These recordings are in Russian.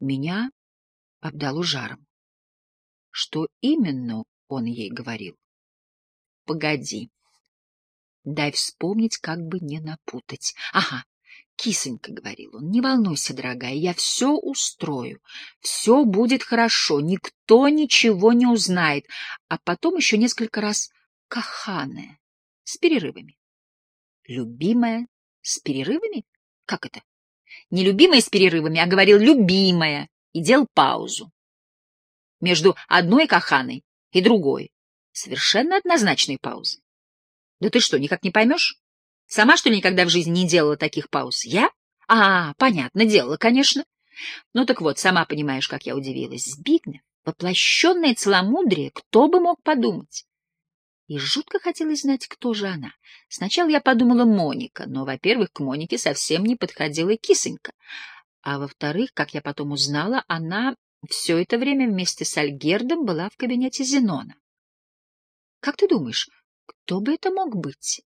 Меня обдало жаром. Что именно он ей говорил? Погоди. Дай вспомнить, как бы не напутать. Ага, кисонька, — говорил он, — не волнуйся, дорогая, я все устрою. Все будет хорошо, никто ничего не узнает. А потом еще несколько раз каханая, с перерывами. Любимая с перерывами? Как это? Не любимая с перерывами, а говорил любимая и делал паузу. Между одной каханой и другой. Совершенно однозначные паузы. Да ты что, никак не поймешь? Сама, что ли, никогда в жизни не делала таких пауз? Я? А, понятно, делала, конечно. Ну так вот, сама понимаешь, как я удивилась. Збигнев, воплощенное целомудрие, кто бы мог подумать? И жутко хотелось знать, кто же она. Сначала я подумала Моника, но, во-первых, к Монике совсем не подходила кисонька. А во-вторых, как я потом узнала, она все это время вместе с Альгердом была в кабинете Зенона. Как ты думаешь, кто бы это мог быть?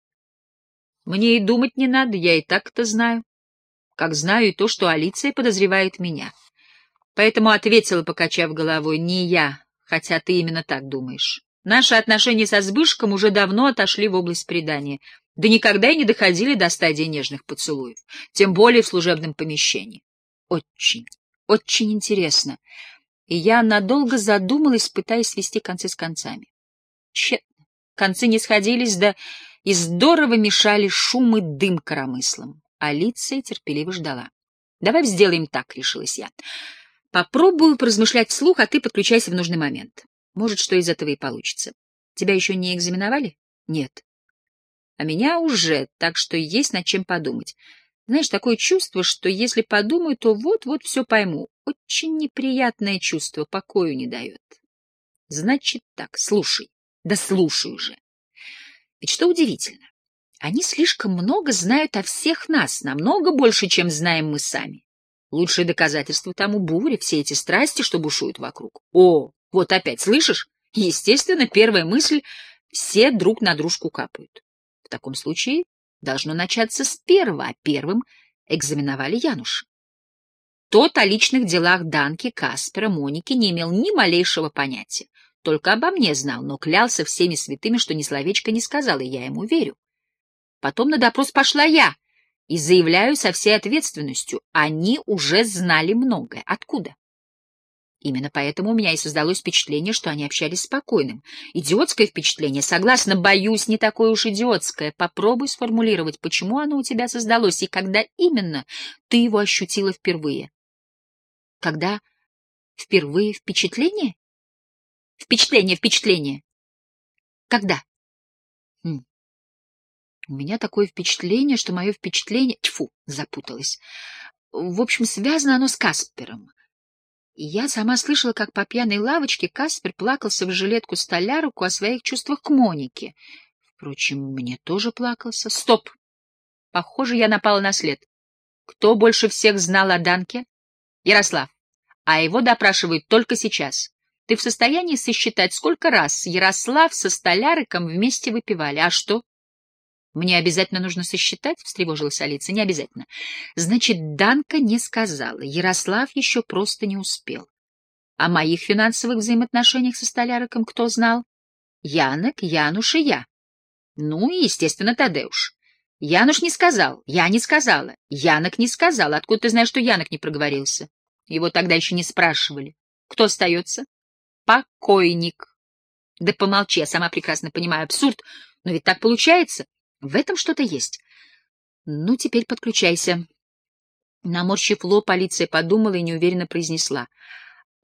Мне и думать не надо, я и так это знаю. Как знаю и то, что Алиция подозревает меня. Поэтому ответила, покачав головой, не я, хотя ты именно так думаешь. Наши отношения со Збышком уже давно отошли в область предания, да никогда и не доходили до стадии нежных поцелуев, тем более в служебном помещении. Очень, очень интересно. И я надолго задумалась, пытаясь свести концы с концами. Тщетно. Концы не сходились, да и здорово мешали шум и дым коромыслом. Алиция терпеливо ждала. — Давай сделаем так, — решилась я. — Попробую поразмышлять вслух, а ты подключайся в нужный момент. Может, что из этого и получится. Тебя еще не экзаменовали? — Нет. — А меня уже, так что есть над чем подумать. Знаешь, такое чувство, что если подумаю, то вот-вот все пойму. Очень неприятное чувство, покою не дает. Значит так, слушай. Да слушай уже. Ведь что удивительно, они слишком много знают о всех нас, намного больше, чем знаем мы сами. Лучшее доказательство тому буря, все эти страсти, что бушуют вокруг. О, вот опять, слышишь? Естественно, первая мысль — все друг на дружку капают. В таком случае должно начаться с первого, а первым экзаменовали Януша. Тот о личных делах Данки, Каспера, Моники не имел ни малейшего понятия. Только обо мне знал, но клялся всеми святыми, что ни словечко не сказал, и я ему верю. Потом на допрос пошла я, и заявляю со всей ответственностью, они уже знали многое. Откуда? Именно поэтому у меня и создалось впечатление, что они общались спокойным. Идиотское впечатление, согласно, боюсь, не такое уж идиотское. Попробуй сформулировать, почему оно у тебя создалось, и когда именно ты его ощутила впервые. Когда впервые впечатление? Впечатление, впечатление. Когда? Хм. У меня такое впечатление, что мое впечатление... Тьфу, запуталась. В общем, связано оно с Каспером. Я сама слышала, как по пьяной лавочке Каспер плакался в жилетку столяруку о своих чувствах к Монике. Впрочем, мне тоже плакался. Стоп! Похоже, я напала на след. Кто больше всех знал о Данке? Ярослав. А его допрашивают только сейчас. Ты в состоянии сосчитать, сколько раз Ярослав со столяриком вместе выпивали? А что? Мне обязательно нужно сосчитать, встревожилась Алиса. Не обязательно. Значит, Данка не сказала. Ярослав еще просто не успел. О моих финансовых взаимоотношениях со столяриком кто знал? Янок, Януш и я. Ну и, естественно, Тадеуш. Януш не сказал, я не сказала, Янок не сказал. Откуда ты знаешь, что Янок не проговорился? Его тогда еще не спрашивали. Кто остается? покойник. Да помолчи, я сама прекрасно понимаю абсурд, но ведь так получается. В этом что-то есть. Ну, теперь подключайся. Наморщив лоб, полиция подумала и неуверенно произнесла —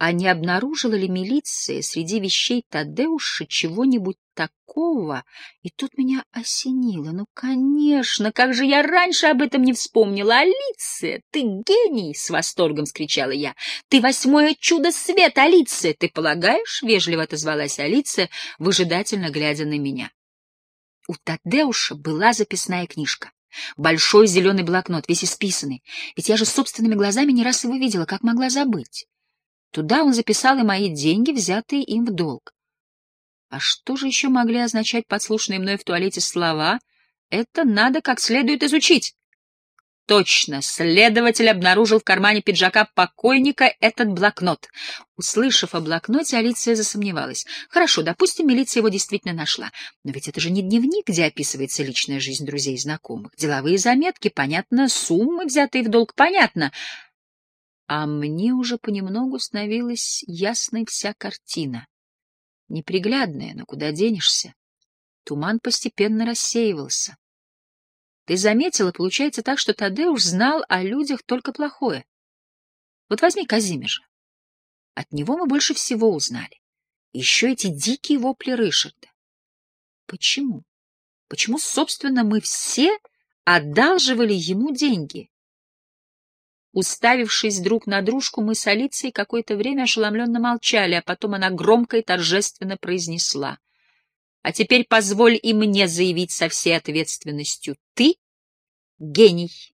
а не обнаружила ли милиция среди вещей Тадеуша чего-нибудь такого? И тут меня осенило. Ну, конечно, как же я раньше об этом не вспомнила. Алиция, ты гений! — с восторгом скричала я. Ты восьмое чудо света, Алиция! Ты полагаешь? — вежливо отозвалась Алиция, выжидательно глядя на меня. У Тадеуша была записная книжка. Большой зеленый блокнот, весь исписанный. Ведь я же собственными глазами не раз его видела, как могла забыть. Туда он записал и мои деньги, взятые им в долг. А что же еще могли означать подслушанные мной в туалете слова? Это надо как следует изучить. Точно, следователь обнаружил в кармане пиджака покойника этот блокнот. Услышав о блокноте, Алиция засомневалась. Хорошо, допустим, милиция его действительно нашла. Но ведь это же не дневник, где описывается личная жизнь друзей и знакомых. Деловые заметки, понятно, суммы, взятые в долг, понятно. А мне уже понемногу становилась ясной вся картина. Неприглядная, но куда денешься? Туман постепенно рассеивался. Ты заметила, получается так, что Тадеуш знал о людях только плохое. Вот возьми Казимежа. От него мы больше всего узнали. Еще эти дикие вопли Рышарда. Почему? Почему, собственно, мы все одалживали ему деньги? Уставившись друг на дружку, мы с Алицией какое-то время ошеломленно молчали, а потом она громко и торжественно произнесла — а теперь позволь и мне заявить со всей ответственностью. Ты — гений.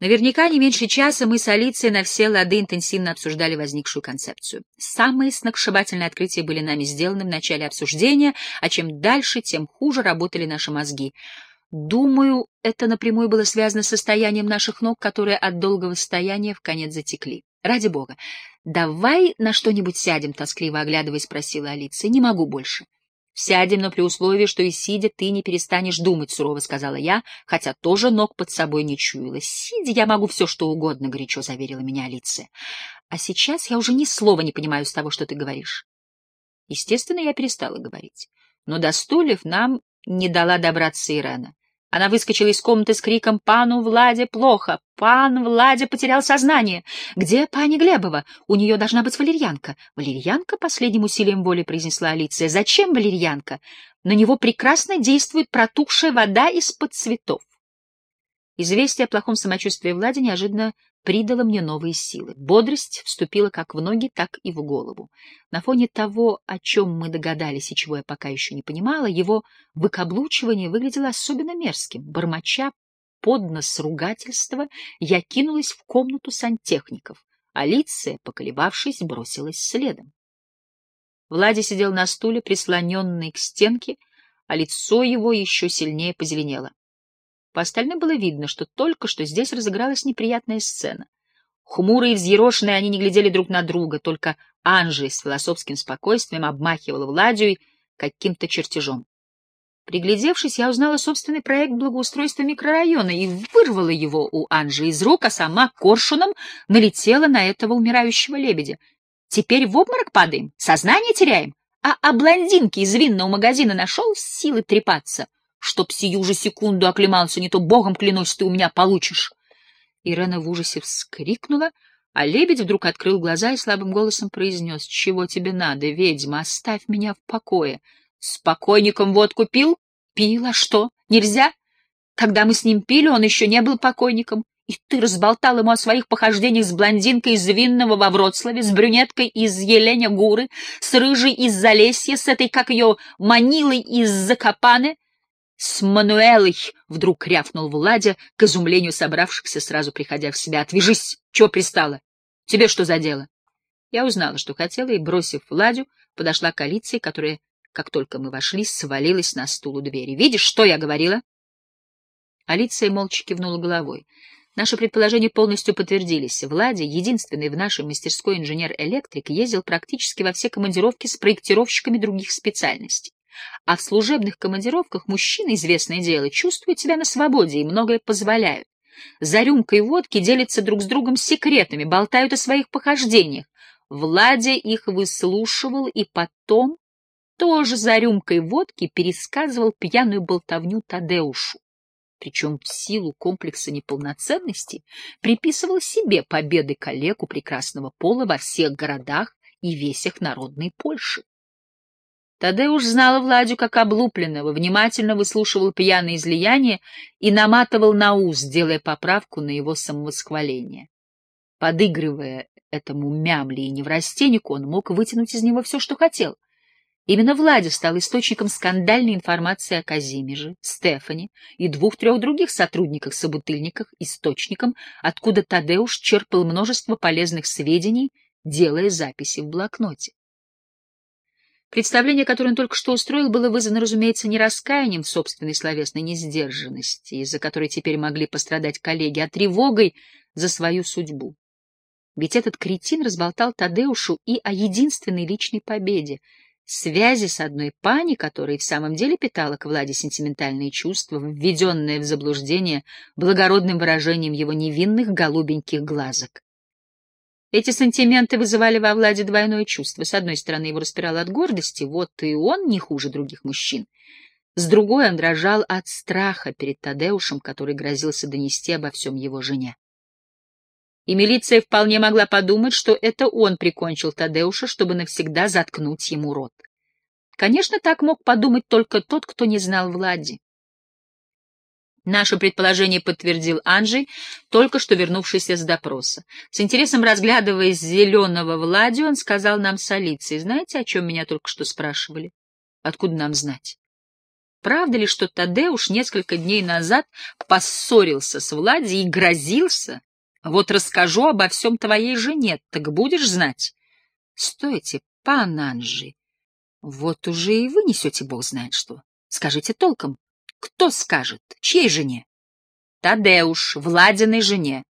Наверняка не меньше часа мы с Алицией на все лады интенсивно обсуждали возникшую концепцию. Самые сногсшибательные открытия были нами сделаны в начале обсуждения, а чем дальше, тем хуже работали наши мозги. Думаю, это напрямую было связано с состоянием наших ног, которые от долгого стояния в конец затекли. Ради бога, давай на что-нибудь сядем, тоскливо оглядываясь, спросила Алиция. Не могу больше. Сядем, но при условии, что и сидя ты не перестанешь думать, сурово сказала я, хотя тоже ног под собой не чуяла. Сидя я могу все, что угодно, горячо заверила меня Алиция. А сейчас я уже ни слова не понимаю из того, что ты говоришь. Естественно, я перестала говорить. Но до стульев нам не дала добраться Ирена. Она выскочила из комнаты с криком «Пану Владе плохо! Пан Владе потерял сознание! Где пани Глебова? У нее должна быть валерьянка!» «Валерьянка?» — последним усилием воли произнесла Алиция. «Зачем валерьянка? На него прекрасно действует протухшая вода из-под цветов». Известие о плохом самочувствии Влади неожиданно придало мне новые силы. Бодрость вступила как в ноги, так и в голову. На фоне того, о чем мы догадались и чего я пока еще не понимала, его выкаблучивание выглядело особенно мерзким. Бормоча под нос ругательства, я кинулась в комнату сантехников. Алиция, поколебавшись, бросилась следом. Влади сидел на стуле, прислоненный к стенке, а лицо его еще сильнее позеленело. По остальным было видно, что только что здесь разыгралась неприятная сцена. Хмурые и взъерошенные они не глядели друг на друга, только Анжи с философским спокойствием обмахивала Владию каким-то чертежом. Приглядевшись, я узнала собственный проект благоустройства микрорайона и вырвала его у Анжи из рук, а сама коршуном налетела на этого умирающего лебедя. Теперь в обморок падаем, сознание теряем, а о блондинке из винного магазина нашел силы трепаться — чтоб сию же секунду оклемался, не то богом клянусь, ты у меня получишь. Ирена в ужасе вскрикнула, а лебедь вдруг открыл глаза и слабым голосом произнес, «Чего тебе надо, ведьма? Оставь меня в покое. С покойником водку пил? Пил, а что? Нельзя? Когда мы с ним пили, он еще не был покойником. И ты разболтал ему о своих похождениях с блондинкой из Винного во Вроцлаве, с брюнеткой из Еленя Гуры, с рыжей из Залесья, с этой, как ее, Манилой из Закопаны, «С Мануэлой!» — вдруг рявкнул Владя, к изумлению собравшихся, сразу приходя в себя. «Отвяжись! Чего пристала? Тебе что за дело?» Я узнала, что хотела, и, бросив Владю, подошла к Алиции, которая, как только мы вошли, свалилась на стул у двери. «Видишь, что я говорила?» Алиция молча кивнула головой. Наши предположения полностью подтвердились. Владя, единственный в нашей мастерской инженер-электрик, ездил практически во все командировки с проектировщиками других специальностей. А в служебных командировках мужчины, известное дело, чувствуют себя на свободе и многое позволяют. За рюмкой водки делятся друг с другом секретами, болтают о своих похождениях. Владя их выслушивал и потом тоже за рюмкой водки пересказывал пьяную болтовню Тадеушу. Причем в силу комплекса неполноценности приписывал себе победы коллегу прекрасного пола во всех городах и весях народной Польши. Тадеуш знала Владю как облупленного, внимательно выслушивал пьяные излияния и наматывал на ус, делая поправку на его самовосхваление. Подыгрывая этому мямли и неврастеннику, он мог вытянуть из него все, что хотел. Именно Владя стал источником скандальной информации о Казимеже, Стефане и двух-трех других сотрудниках-собутыльниках, источником, откуда Тадеуш черпал множество полезных сведений, делая записи в блокноте. Представление, которое он только что устроил, было вызвано, разумеется, не раскаянием в собственной словесной несдержанности, из-за которой теперь могли пострадать коллеги, а тревогой за свою судьбу. Ведь этот кретин разболтал Тадеушу и о единственной личной победе, связи с одной пани, которая в самом деле питала к Владе сентиментальные чувства, введенное в заблуждение благородным выражением его невинных голубеньких глазок. Эти сантименты вызывали во Владе двойное чувство. С одной стороны, его распирало от гордости, вот и он не хуже других мужчин. С другой он дрожал от страха перед Тадеушем, который грозился донести обо всем его жене. И милиция вполне могла подумать, что это он прикончил Тадеуша, чтобы навсегда заткнуть ему рот. Конечно, так мог подумать только тот, кто не знал Влади. Наше предположение подтвердил Анджей, только что вернувшийся с допроса. С интересом разглядывая зеленого Влади, он сказал нам с Алицией, знаете, о чем меня только что спрашивали? Откуда нам знать? Правда ли, что Тадеуш несколько дней назад поссорился с Влади и грозился? Вот расскажу обо всем твоей жене, так будешь знать? Стойте, пан Анджей, вот уже и вы несете бог знает что. Скажите толком. Кто скажет? Чьей жене? Тадеуш, Владиной жене.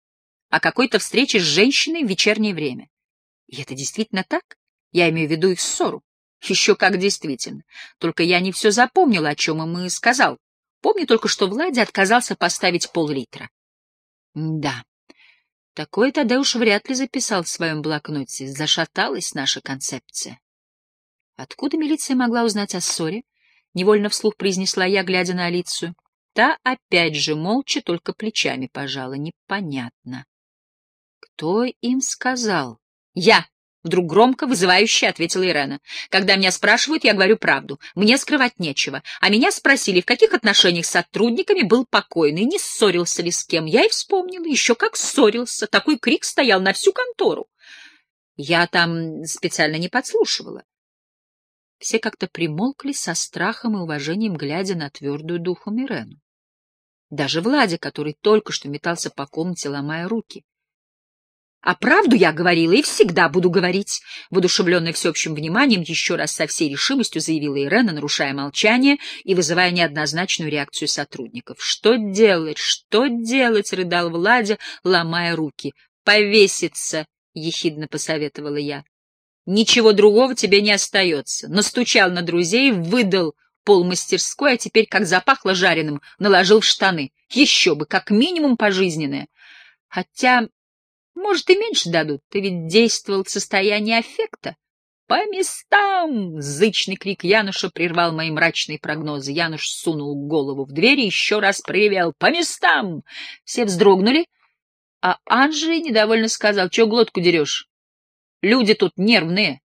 О какой-то встрече с женщиной в вечернее время. И это действительно так? Я имею в виду их ссору. Еще как действительно. Только я не все запомнила, о чем им и сказал. Помню только, что Влади отказался поставить пол-литра. Да, такое Тадеуш вряд ли записал в своем блокноте. Зашаталась наша концепция. Откуда милиция могла узнать о ссоре? — невольно вслух произнесла я, глядя на Алицию. Та опять же молча только плечами пожала. Непонятно. Кто им сказал? Я! Вдруг громко, вызывающе ответила Ирена. Когда меня спрашивают, я говорю правду. Мне скрывать нечего. А меня спросили, в каких отношениях с сотрудниками был покойный, не ссорился ли с кем. Я и вспомнила, еще как ссорился. Такой крик стоял на всю контору. Я там специально не подслушивала. Все как-то примолкли со страхом и уважением, глядя на твердую духом Ирену. Даже Владя, который только что метался по комнате, ломая руки. — А правду я говорила и всегда буду говорить, — воодушевленная всеобщим вниманием, еще раз со всей решимостью заявила Ирена, нарушая молчание и вызывая неоднозначную реакцию сотрудников. — Что делать? Что делать? — рыдал Владя, ломая руки. — Повеситься, — ехидно посоветовала я. Ничего другого тебе не остается. Настучал на друзей, выдал полмастерской, а теперь, как запахло жареным, наложил в штаны. Еще бы, как минимум пожизненное. Хотя, может, и меньше дадут. Ты ведь действовал в состоянии аффекта. «По местам!» — зычный крик Януша прервал мои мрачные прогнозы. Януш сунул голову в дверь и еще раз проревел «По местам!» Все вздрогнули, а Анжи недовольно сказал «Чего глотку дерешь? Люди тут нервные.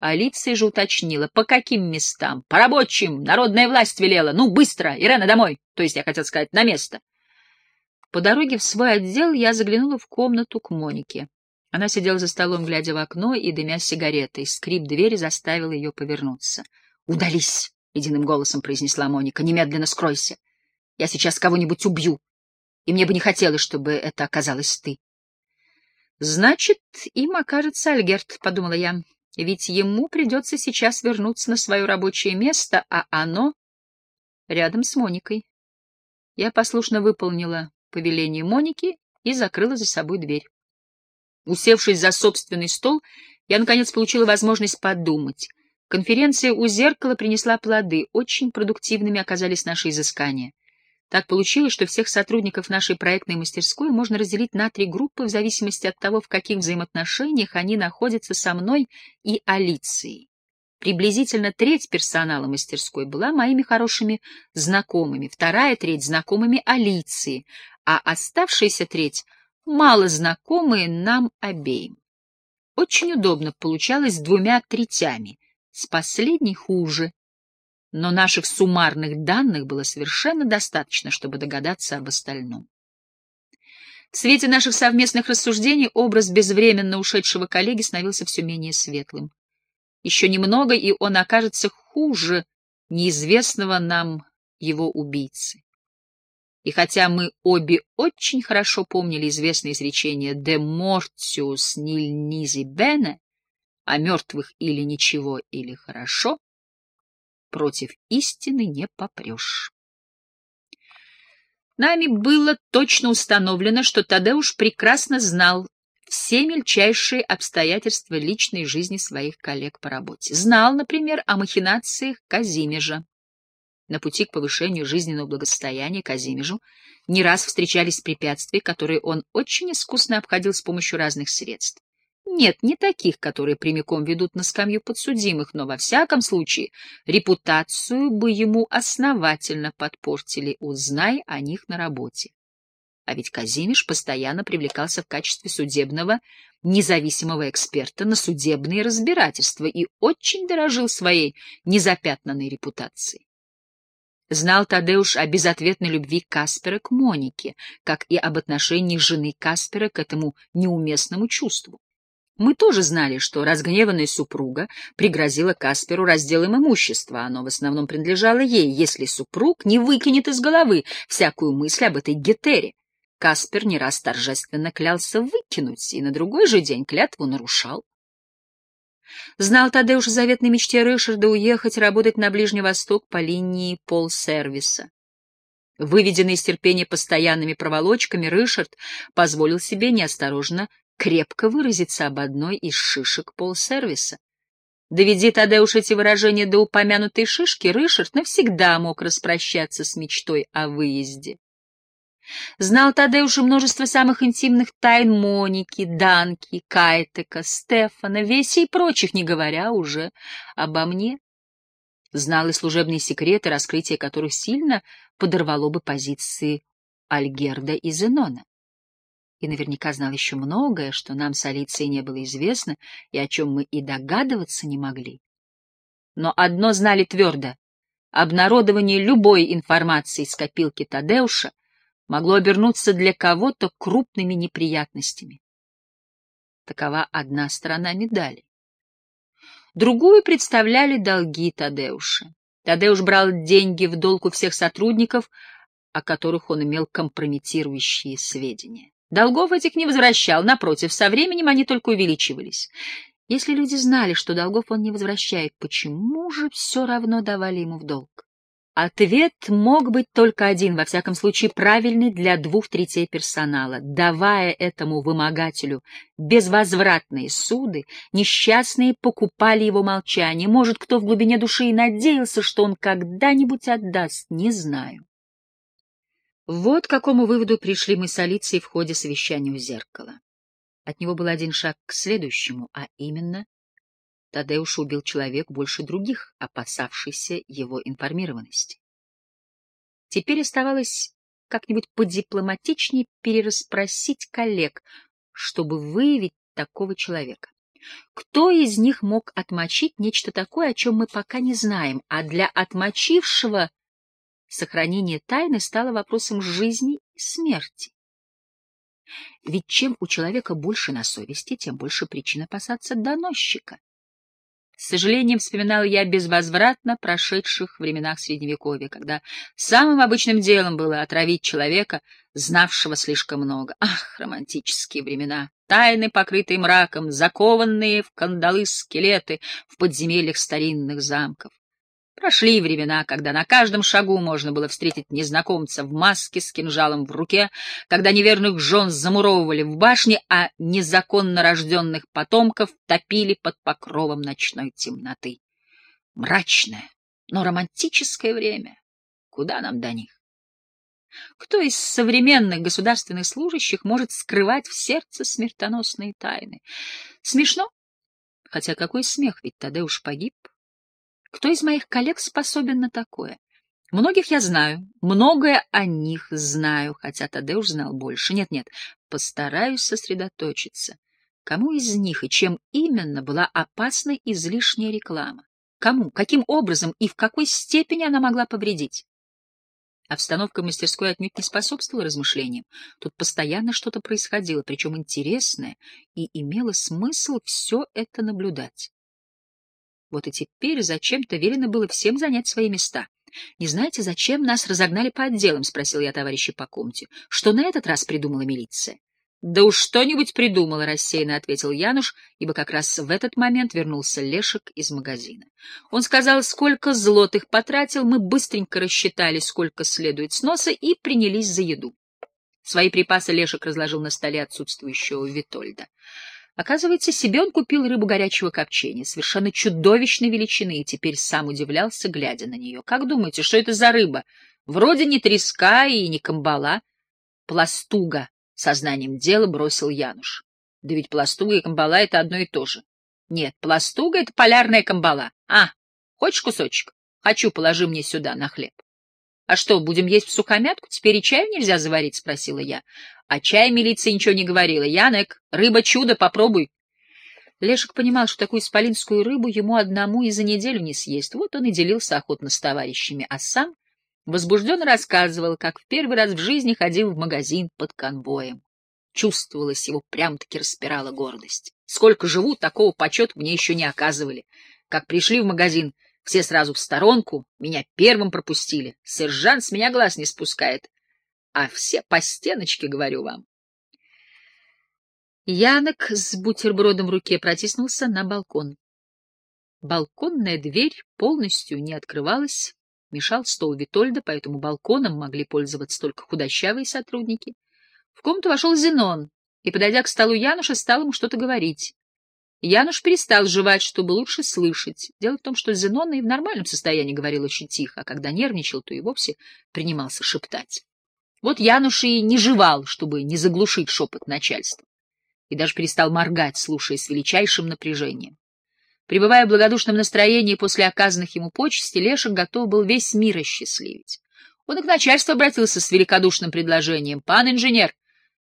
Алиция же уточнила, по каким местам? По рабочим, народная власть велела. Ну, быстро, Ирена, домой. То есть, я хотел сказать, на место. По дороге в свой отдел я заглянула в комнату к Монике. Она сидела за столом, глядя в окно и дымя сигаретой. Скрип двери заставил ее повернуться. «Удались!» — единым голосом произнесла Моника. «Немедленно скройся. Я сейчас кого-нибудь убью. И мне бы не хотелось, чтобы это оказалась ты». Значит, им окажется Альгерт, — подумала я, — ведь ему придется сейчас вернуться на свое рабочее место, а оно рядом с Моникой. Я послушно выполнила повеление Моники и закрыла за собой дверь. Усевшись за собственный стол, я, наконец, получила возможность подумать. Конференция у зеркала принесла плоды, очень продуктивными оказались наши изыскания. Так получилось, что всех сотрудников нашей проектной мастерской можно разделить на три группы в зависимости от того, в каких взаимоотношениях они находятся со мной и Алицией. Приблизительно треть персонала мастерской была моими хорошими знакомыми, вторая треть — знакомыми Алиции, а оставшаяся треть — мало знакомые нам обеим. Очень удобно получалось двумя третями, с последней хуже, но наших суммарных данных было совершенно достаточно, чтобы догадаться об остальном. В свете наших совместных рассуждений образ безвременно ушедшего коллеги становился все менее светлым. Еще немного, и он окажется хуже неизвестного нам его убийцы. И хотя мы обе очень хорошо помнили известное изречение «de mortius nil nisi bene», о мертвых или ничего, или хорошо, против истины не попрешь. Нами было точно установлено, что Тадеуш прекрасно знал все мельчайшие обстоятельства личной жизни своих коллег по работе. Знал, например, о махинациях Казимежа. На пути к повышению жизненного благосостояния Казимежу не раз встречались препятствия, которые он очень искусно обходил с помощью разных средств. Нет, не таких, которые прямиком ведут на скамью подсудимых, но во всяком случае репутацию бы ему основательно подпортили, узнай о них на работе. А ведь Казимиш постоянно привлекался в качестве судебного независимого эксперта на судебные разбирательства и очень дорожил своей незапятнанной репутацией. Знал Тадеуш о безответной любви Каспера к Монике, как и об отношении жены Каспера к этому неуместному чувству. Мы тоже знали, что разгневанная супруга пригрозила Касперу разделом имущества, оно в основном принадлежало ей, если супруг не выкинет из головы всякую мысль об этой гетере. Каспер не раз торжественно клялся выкинуть, и на другой же день клятву нарушал. Знал Тадеуш заветной мечте Рышарда уехать работать на Ближний Восток по линии полсервиса. Выведенный из терпения постоянными проволочками, Рышард позволил себе неосторожно крепко выразиться об одной из шишек полсервиса. Доведи Тадеуш эти выражения до упомянутой шишки, Рышард навсегда мог распрощаться с мечтой о выезде. Знал Тадеуш и множество самых интимных тайн Моники, Данки, Кайтека, Стефана, Веси и прочих, не говоря уже обо мне. Знал и служебные секреты, раскрытие которых сильно подорвало бы позиции Альгерда и Зенона. И наверняка знал еще многое, что нам с Алицией не было известно и о чем мы и догадываться не могли. Но одно знали твердо — обнародование любой информации из копилки Тадеуша могло обернуться для кого-то крупными неприятностями. Такова одна сторона медали. Другую представляли долги Тадеуша. Тадеуш брал деньги в долг у всех сотрудников, о которых он имел компрометирующие сведения. Долгов этих не возвращал, напротив, со временем они только увеличивались. Если люди знали, что долгов он не возвращает, почему же все равно давали ему в долг? Ответ мог быть только один, во всяком случае правильный для двух третей персонала. Давая этому вымогателю безвозвратные суды, несчастные покупали его молчание. Может, кто в глубине души и надеялся, что он когда-нибудь отдаст, не знаю. Вот к какому выводу пришли мы с Алицией в ходе совещания у зеркала. От него был один шаг к следующему, а именно Тадеуш убил человек больше других, опасавшийся его информированности. Теперь оставалось как-нибудь подипломатичнее перераспросить коллег, чтобы выявить такого человека. Кто из них мог отмочить нечто такое, о чем мы пока не знаем, а для отмочившего сохранение тайны стало вопросом жизни и смерти? Ведь чем у человека больше на совести, тем больше причин опасаться доносчика. С сожалением вспоминал я безвозвратно прошедших временах Средневековья, когда самым обычным делом было отравить человека, знавшего слишком много. Ах, романтические времена! Тайны, покрытые мраком, закованные в кандалы скелеты в подземельях старинных замков. Прошли времена, когда на каждом шагу можно было встретить незнакомца в маске с кинжалом в руке, когда неверных жен замуровывали в башне, а незаконно рожденных потомков топили под покровом ночной темноты. Мрачное, но романтическое время. Куда нам до них? Кто из современных государственных служащих может скрывать в сердце смертоносные тайны? Смешно? Хотя какой смех, ведь Тадеуш погиб. Кто из моих коллег способен на такое? Многих я знаю, многое о них знаю, хотя Тадеуш знал больше. Нет-нет, постараюсь сосредоточиться. Кому из них и чем именно была опасна излишняя реклама? Кому, каким образом и в какой степени она могла повредить? Обстановка в мастерской отнюдь не способствовала размышлениям. Тут постоянно что-то происходило, причем интересное, и имело смысл все это наблюдать. Вот и теперь зачем-то велено было всем занять свои места. — Не знаете, зачем нас разогнали по отделам? — спросил я товарища по комнате. — Что на этот раз придумала милиция? Да уж что-нибудь придумала, рассеянно ответил Януш, ибо как раз в этот момент вернулся Лешек из магазина. Он сказал, сколько злотых потратил, мы быстренько рассчитали, сколько следует с носа, и принялись за еду. Свои припасы Лешек разложил на столе отсутствующего Витольда. Оказывается, себе он купил рыбу горячего копчения, совершенно чудовищной величины, и теперь сам удивлялся, глядя на нее. Как думаете, что это за рыба? Вроде не треска и не камбала. Пластуга, сознанием дела бросил Януш. Да ведь пластуга и камбала — это одно и то же. Нет, пластуга — это полярная камбала. А, хочешь кусочек? Хочу, положи мне сюда, на хлеб. — А что, будем есть в сухомятку? Теперь и чаю нельзя заварить? — спросила я. А чай милиция ничего не говорила. Янек, рыба-чудо, попробуй. Лешек понимал, что такую исполинскую рыбу ему одному и за неделю не съесть. Вот он и делился охотно с товарищами, а сам возбужденно рассказывал, как в первый раз в жизни ходил в магазин под конвоем. Чувствовалось, его прям-таки распирала гордость. Сколько живу, такого почета мне еще не оказывали. Как пришли в магазин, все сразу в сторонку, меня первым пропустили. Сержант с меня глаз не спускает. А все по стеночке, говорю вам. Янок с бутербродом в руке протиснулся на балкон. Балконная дверь полностью не открывалась, мешал стол Витольда, поэтому балконом могли пользоваться только худощавые сотрудники. В комнату вошел Зенон и, подойдя к столу Януша, стал ему что-то говорить. Януш перестал жевать, чтобы лучше слышать. Дело в том, что Зенон и в нормальном состоянии говорил очень тихо, а когда нервничал, то и вовсе принимался шептать. Вот Януш и не жевал, чтобы не заглушить шепот начальства, и даже перестал моргать, слушая с величайшим напряжением. Пребывая в благодушном настроении после оказанных ему почестей, Лешек готов был весь мир осчастливить. Он и к начальству обратился с великодушным предложением. — Пан инженер,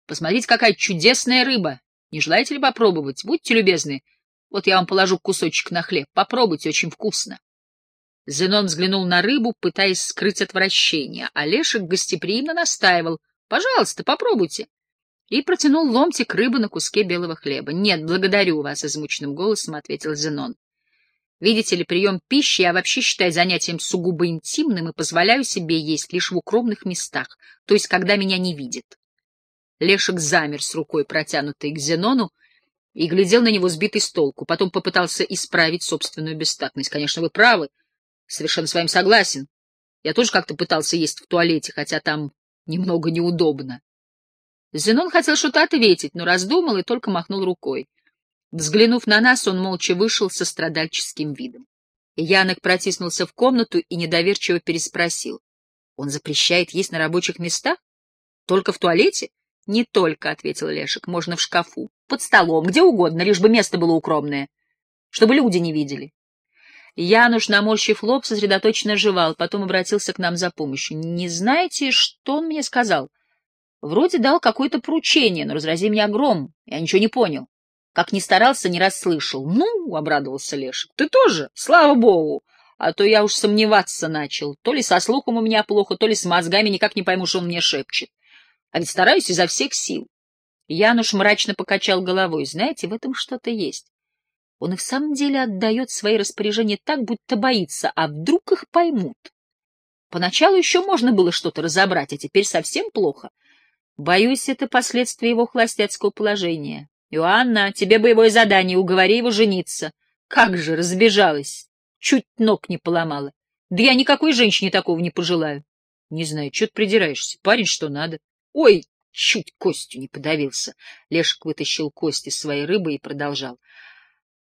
посмотрите, какая чудесная рыба! Не желаете ли попробовать? Будьте любезны. Вот я вам положу кусочек на хлеб. Попробуйте, очень вкусно. Зенон взглянул на рыбу, пытаясь скрыть отвращение, а Лешек гостеприимно настаивал. — Пожалуйста, попробуйте. И протянул ломтик рыбы на куске белого хлеба. — Нет, благодарю вас, — измученным голосом ответил Зенон. — Видите ли, прием пищи я вообще считаю занятием сугубо интимным и позволяю себе есть лишь в укромных местах, то есть когда меня не видят. Лешек замер с рукой, протянутой к Зенону, и глядел на него сбитый с толку. Потом попытался исправить собственную бестактность. — Конечно, вы правы. — Совершенно с вами согласен. Я тоже как-то пытался есть в туалете, хотя там немного неудобно. Зенон хотел что-то ответить, но раздумал и только махнул рукой. Взглянув на нас, он молча вышел со страдальческим видом. Янок протиснулся в комнату и недоверчиво переспросил. — Он запрещает есть на рабочих местах? Только в туалете? — Не только, — ответил Лешек. — Можно в шкафу, под столом, где угодно, лишь бы место было укромное, чтобы люди не видели. Януш, наморщив лоб, сосредоточенно жевал, потом обратился к нам за помощью. — Не знаете, что он мне сказал? Вроде дал какое-то поручение, но разрази меня гром. Я ничего не понял. Как ни старался, не расслышал. — Ну, — обрадовался Лешек, — ты тоже? Слава богу! А то я уж сомневаться начал. То ли со слухом у меня плохо, то ли с мозгами, никак не пойму, что он мне шепчет. А ведь стараюсь изо всех сил. Януш мрачно покачал головой. Знаете, в этом что-то есть. Он и в самом деле отдает свои распоряжения так, будто боится, а вдруг их поймут. Поначалу еще можно было что-то разобрать, а теперь совсем плохо. Боюсь, это последствия его холостяцкого положения. Иоанна, тебе боевое задание, уговори его жениться. Как же разбежалась, чуть ног не поломала. Да я никакой женщине такого не пожелаю. Не знаю, что ты придираешься, парень что надо. Ой, чуть костью не подавился. Лешек вытащил кости своей рыбы и продолжал.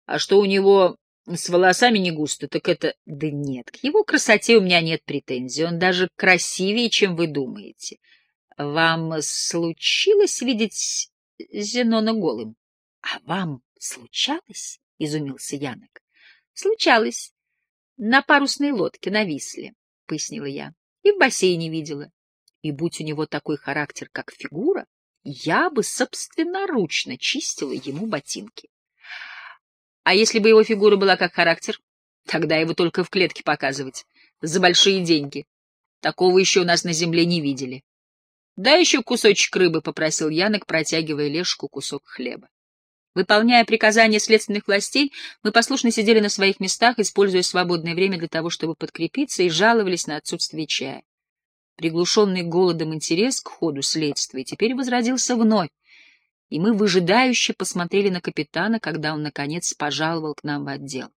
А что у него с волосами не густо, так это... Да нет, к его красоте у меня нет претензий. Он даже красивее, чем вы думаете. Вам случилось видеть Зенона голым? — А вам случалось? — изумился Янок. — Случалось. На парусной лодке на Висле, — пояснила я. И в бассейне видела. И будь у него такой характер, как фигура, я бы собственноручно чистила ему ботинки. А если бы его фигура была как характер? Тогда его только в клетке показывать. За большие деньги. Такого еще у нас на земле не видели. — Да еще кусочек рыбы, — попросил Янок, протягивая Лешку кусок хлеба. Выполняя приказания следственных властей, мы послушно сидели на своих местах, используя свободное время для того, чтобы подкрепиться, и жаловались на отсутствие чая. Приглушенный голодом интерес к ходу следствия теперь возродился вновь, и мы выжидающе посмотрели на капитана, когда он, наконец, пожаловал к нам в отдел.